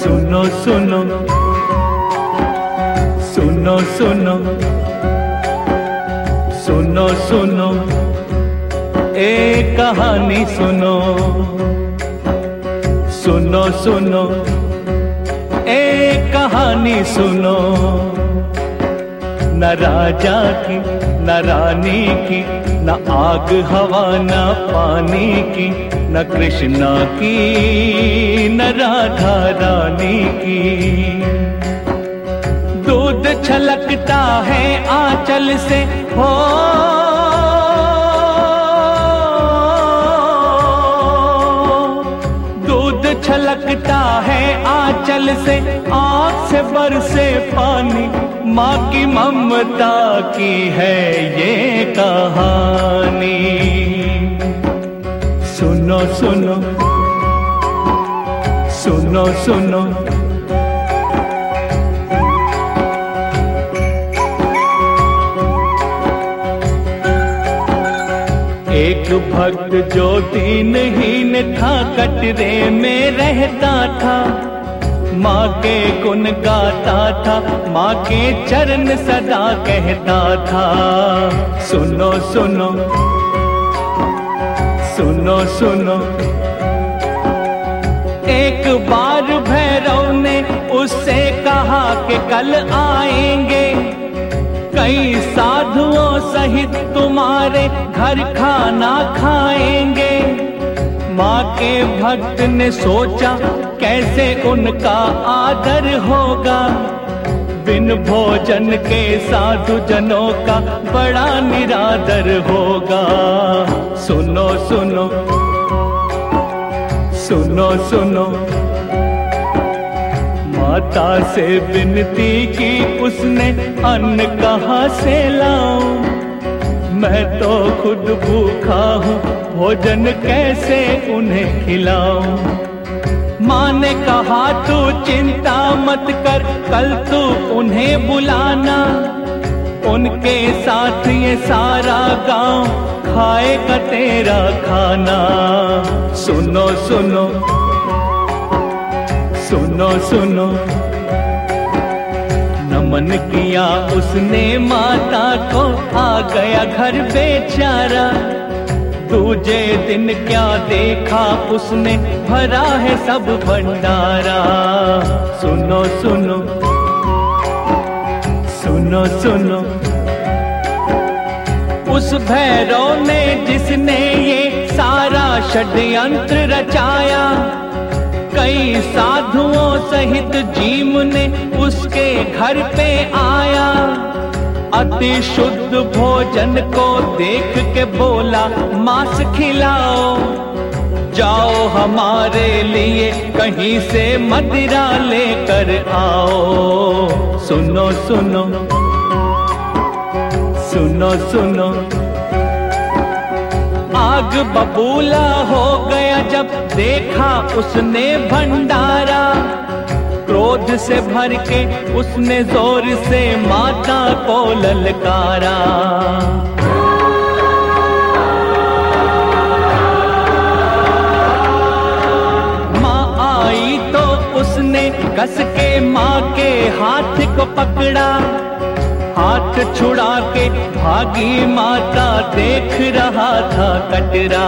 सुनो सुनो सुनो सुनो सुनो सुनो, एक कहानी सुनो। सुनो सुनो, एक कहानी सुनो। न राजा की, न रानी की, न आग, हवा, न पानी की, न कृष्णा की, न राधा रानी की। छलकता है आंचल से। हो। दूध छलकता है आंचल से आँख से बरसे पानी। माँ की ममता की है ये कहानी। सुनो सुनो। सुनो सुनो। एक भक्त जो दीनहीन था, कटरे में रहता था। माँ के गुण गाता था, माँ के चरण सदा कहता था। सुनो सुनो सुनो सुनो। एक बार भैरव ने उससे कहा कि कल आएँगे। कई साधुओं सहित तुम्हारे घर खाना खाएँगे। माँ के भक्त ने सोचा, कैसे उनका आदर होगा? बिन भोजन के साधु जनों का बड़ा निरादर होगा। सुनो सुनो सुनो सुनो। माता से विनती की उसने अन्न कहाँ से लाऊं? मैं तो खुद भूखा हूँ, भोजन कैसे उन्हें खिलाऊं? माँ ने कहा, तू चिंता मत कर, कल तू उन्हें बुलाना। उनके साथ ये सारा गाँव खाएगा तेरा खाना। सुनो सुनो सुनो सुनो। नमन किया उसने माता को, आ गया घर बेचारा। दूजे दिन क्या देखा उसने, भरा है सब भंडारा। सुनो सुनो। सुनो सुनो। उस भैरव ने जिसने ये सारा षड्यंत्र रचाया कई साधुओं सहित जीव ने उसके घर पे आया। अति शुद्ध भोजन को देख के बोला, मांस खिलाओ। जाओ हमारे लिए कहीं से मदिरा लेकर आओ। सुनो सुनो। सुनो सुनो। आग बबूला हो गया जब देखा उसने भंडारा। क्रोध से भर के उसने ज़ोर से माता को ललकारा। माँ आई तो उसने कस के माँ के हाथ को पकड़ा। हाथ छुड़ा के भागी माता देख रहा था कटरा।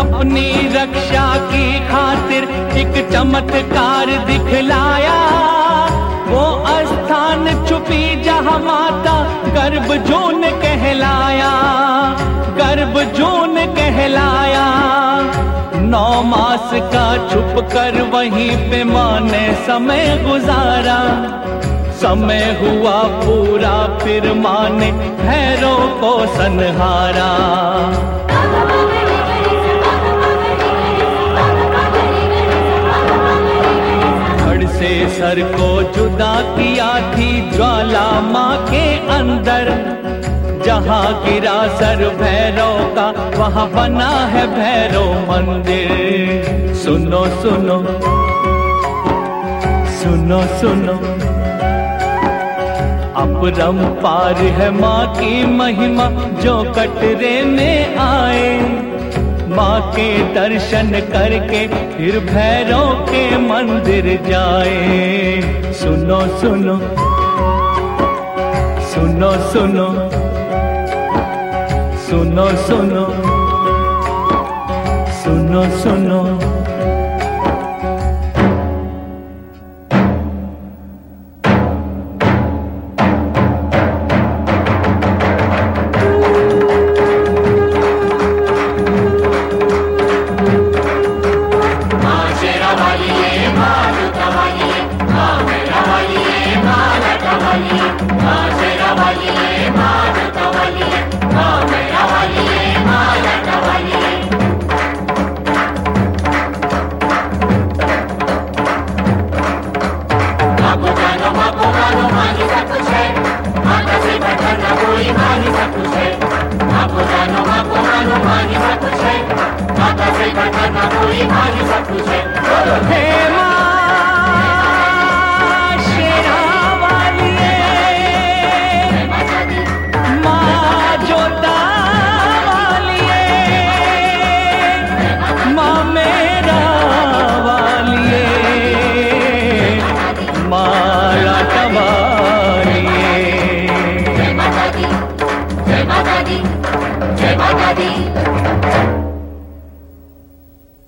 अपनी रक्षा की खातिर एक चमत्कार दिखलाया। वो स्थान छुपी जहाँ माता गर्भ जून लाया, गर्भ जून कहलाया। नौ मास का छुप कर वहीं पे माने समय गुजारा। समय हुआ पूरा, फिर माने भैरों को सनहारा से सर को जुदा किया थी, ज्वाला माँ के अंदर। जहाँ गिरा सर भैरव का, वहाँ बना है भैरव मंदिर। सुनो सुनो। सुनो सुनो। अपरम पार है माँ की महिमा, जो कटरे में आए। माँ के दर्शन करके फिर भैरव के मंदिर जाए। सुनो सुनो। सुनो सुनो। सुनो सुनो सुनो सुनो मांगो मांगी सब कुछ है माता से बढ़कर ना कोई मांगी सब कुछ है माँ को जानो माँ को मानो मांगी सब कुछ है माता से बढ़कर ना कोई मांगी सब कुछ है बोलो हे माँ